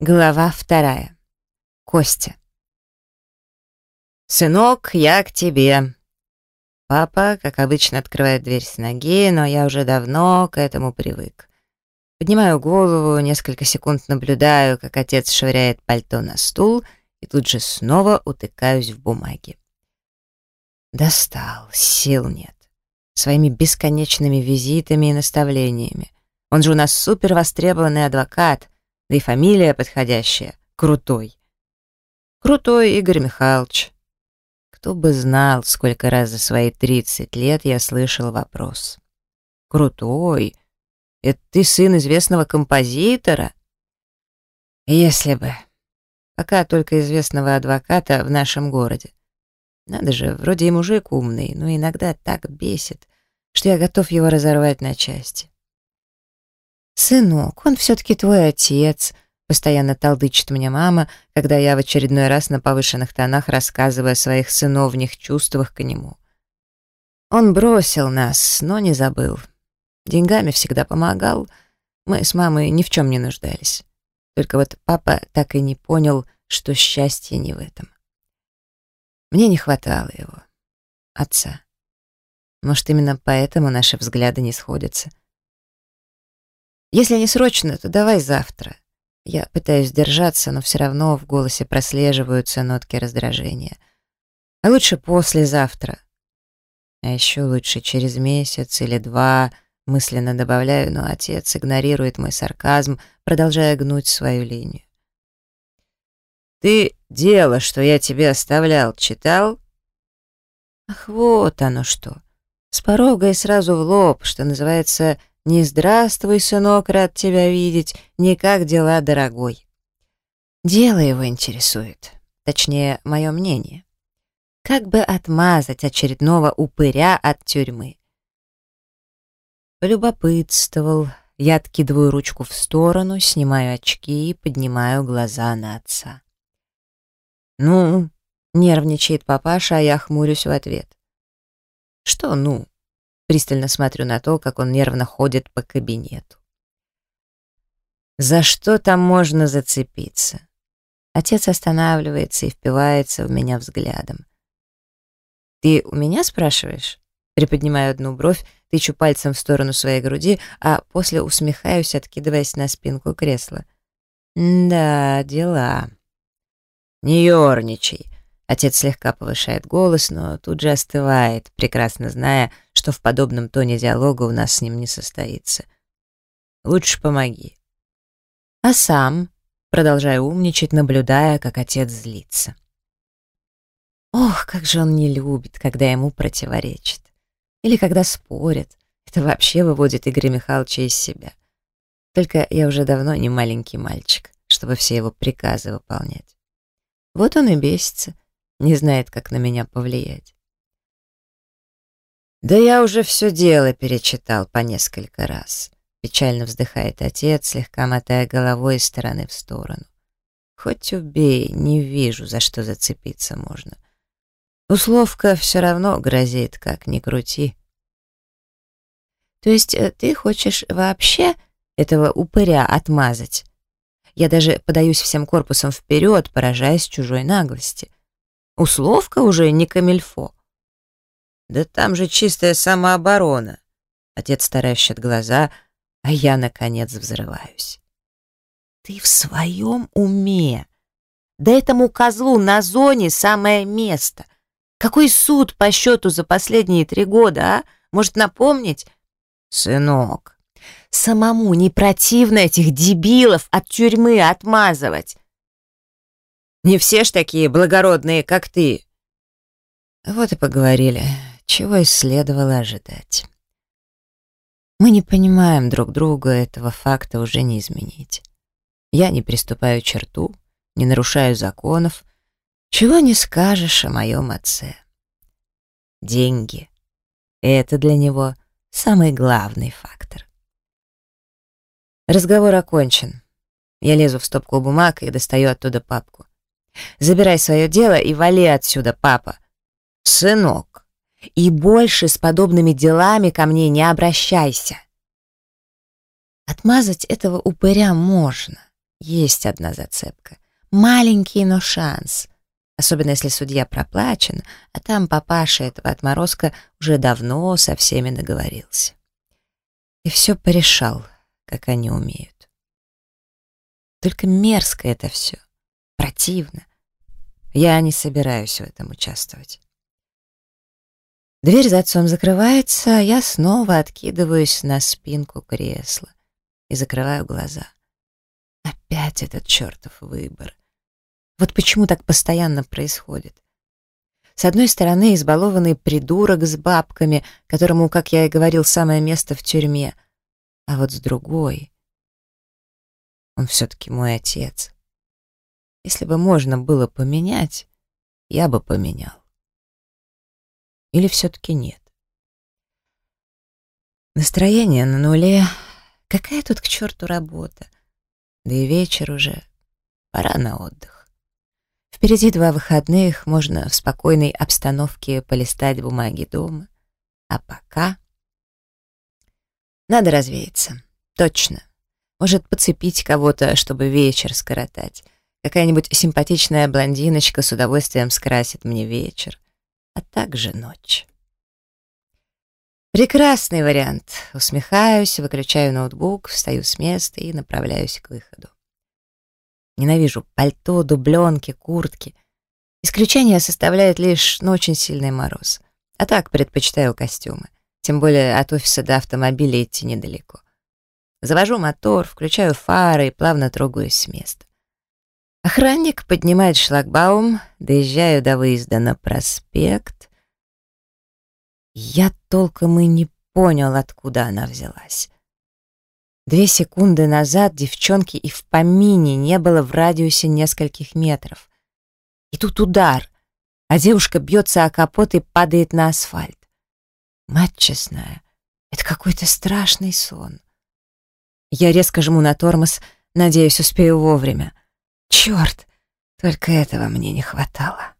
Глава вторая. Костя. «Сынок, я к тебе». Папа, как обычно, открывает дверь с ноги, но я уже давно к этому привык. Поднимаю голову, несколько секунд наблюдаю, как отец швыряет пальто на стул, и тут же снова утыкаюсь в бумаги. Достал, сил нет. Своими бесконечными визитами и наставлениями. Он же у нас супер востребованный адвокат — да и фамилия подходящая — Крутой. Крутой Игорь Михайлович. Кто бы знал, сколько раз за свои 30 лет я слышал вопрос. Крутой? Это ты сын известного композитора? Если бы. Пока только известного адвоката в нашем городе. Надо же, вроде и мужик умный, но иногда так бесит, что я готов его разорвать на части. «Сынок, он все-таки твой отец», — постоянно толдычит мне мама, когда я в очередной раз на повышенных тонах рассказываю о своих сыновних чувствах к нему. Он бросил нас, но не забыл. Деньгами всегда помогал. Мы с мамой ни в чем не нуждались. Только вот папа так и не понял, что счастье не в этом. Мне не хватало его. Отца. Может, именно поэтому наши взгляды не сходятся — если не срочно, то давай завтра. Я пытаюсь держаться, но все равно в голосе прослеживаются нотки раздражения. А лучше послезавтра. А еще лучше через месяц или два, мысленно добавляю, но отец игнорирует мой сарказм, продолжая гнуть свою линию. «Ты дело, что я тебе оставлял, читал?» «Ах, вот оно что!» С порога и сразу в лоб, что называется, «Не здравствуй, сынок, рад тебя видеть, не как дела, дорогой». Дело его интересует, точнее, мое мнение. Как бы отмазать очередного упыря от тюрьмы? Полюбопытствовал, я откидываю ручку в сторону, снимаю очки и поднимаю глаза на отца. «Ну?» — нервничает папаша, а я хмурюсь в ответ. «Что «ну»?» Пристально смотрю на то, как он нервно ходит по кабинету. За что там можно зацепиться? Отец останавливается и впивается в меня взглядом. «Ты у меня спрашиваешь?» Приподнимаю одну бровь, тычу пальцем в сторону своей груди, а после усмехаюсь, откидываясь на спинку кресла. «Да, дела». «Не ерничай», Отец слегка повышает голос, но тут же остывает, прекрасно зная, что в подобном тоне диалога у нас с ним не состоится. «Лучше помоги». А сам, продолжаю умничать, наблюдая, как отец злится. Ох, как же он не любит, когда ему противоречит. Или когда спорят. Это вообще выводит Игоря Михайловича из себя. Только я уже давно не маленький мальчик, чтобы все его приказы выполнять. Вот он и бесится, не знает, как на меня повлиять. «Да я уже все дело перечитал по несколько раз», — печально вздыхает отец, слегка мотая головой из стороны в сторону. «Хоть убей, не вижу, за что зацепиться можно. Условка все равно грозит, как ни крути». «То есть э, ты хочешь вообще этого упыря отмазать?» Я даже подаюсь всем корпусом вперед, поражаясь чужой наглости. Условка уже не камильфо. Да там же чистая самооборона. Отец таращит глаза, а я, наконец, взрываюсь. Ты в своем уме? Да этому козлу на зоне самое место. Какой суд по счету за последние три года, а? Может напомнить? Сынок, самому не противно этих дебилов от тюрьмы отмазывать. Не все ж такие благородные, как ты. Вот и поговорили, чего и следовало ожидать. Мы не понимаем друг друга, этого факта уже не изменить. Я не приступаю черту, не нарушаю законов, чего не скажешь о моем отце. Деньги — это для него самый главный фактор. Разговор окончен. Я лезу в стопку бумаг и достаю оттуда папку. Забирай свое дело и вали отсюда, папа. Сынок, и больше с подобными делами ко мне не обращайся. Отмазать этого упыря можно, Есть одна зацепка. Маленький, но шанс. Особенно если судья проплачен, а там папаша этого отморозка уже давно со всеми договорился. И все порешал, как они умеют. Только мерзко это все. Противно. Я не собираюсь в этом участвовать. Дверь за отцом закрывается, а я снова откидываюсь на спинку кресла и закрываю глаза. Опять этот чертов выбор. Вот почему так постоянно происходит. С одной стороны, избалованный придурок с бабками, которому, как я и говорил, самое место в тюрьме. А вот с другой... Он все-таки мой отец. Если бы можно было поменять, я бы поменял. Или все-таки нет? Настроение на нуле. Какая тут к черту работа? Да и вечер уже. Пора на отдых. Впереди два выходных, можно в спокойной обстановке полистать бумаги дома. А пока... Надо развеяться. Точно. Может, подцепить кого-то, чтобы вечер скоротать. Какая-нибудь симпатичная блондиночка с удовольствием скрасит мне вечер а также ночь. Прекрасный вариант. Усмехаюсь, выключаю ноутбук, встаю с места и направляюсь к выходу. Ненавижу пальто, дубленки, куртки. Исключение составляет лишь, ну, очень сильный мороз. А так предпочитаю костюмы. Тем более от офиса до автомобиля идти недалеко. Завожу мотор, включаю фары и плавно трогаюсь с места. Охранник поднимает шлагбаум, доезжаю до выезда на проспект. Я толком и не понял, откуда она взялась. Две секунды назад девчонки и в помине не было в радиусе нескольких метров. И тут удар, а девушка бьется о капот и падает на асфальт. Мать честная, это какой-то страшный сон. Я резко жму на тормоз, надеюсь, успею вовремя. Черт, только этого мне не хватало.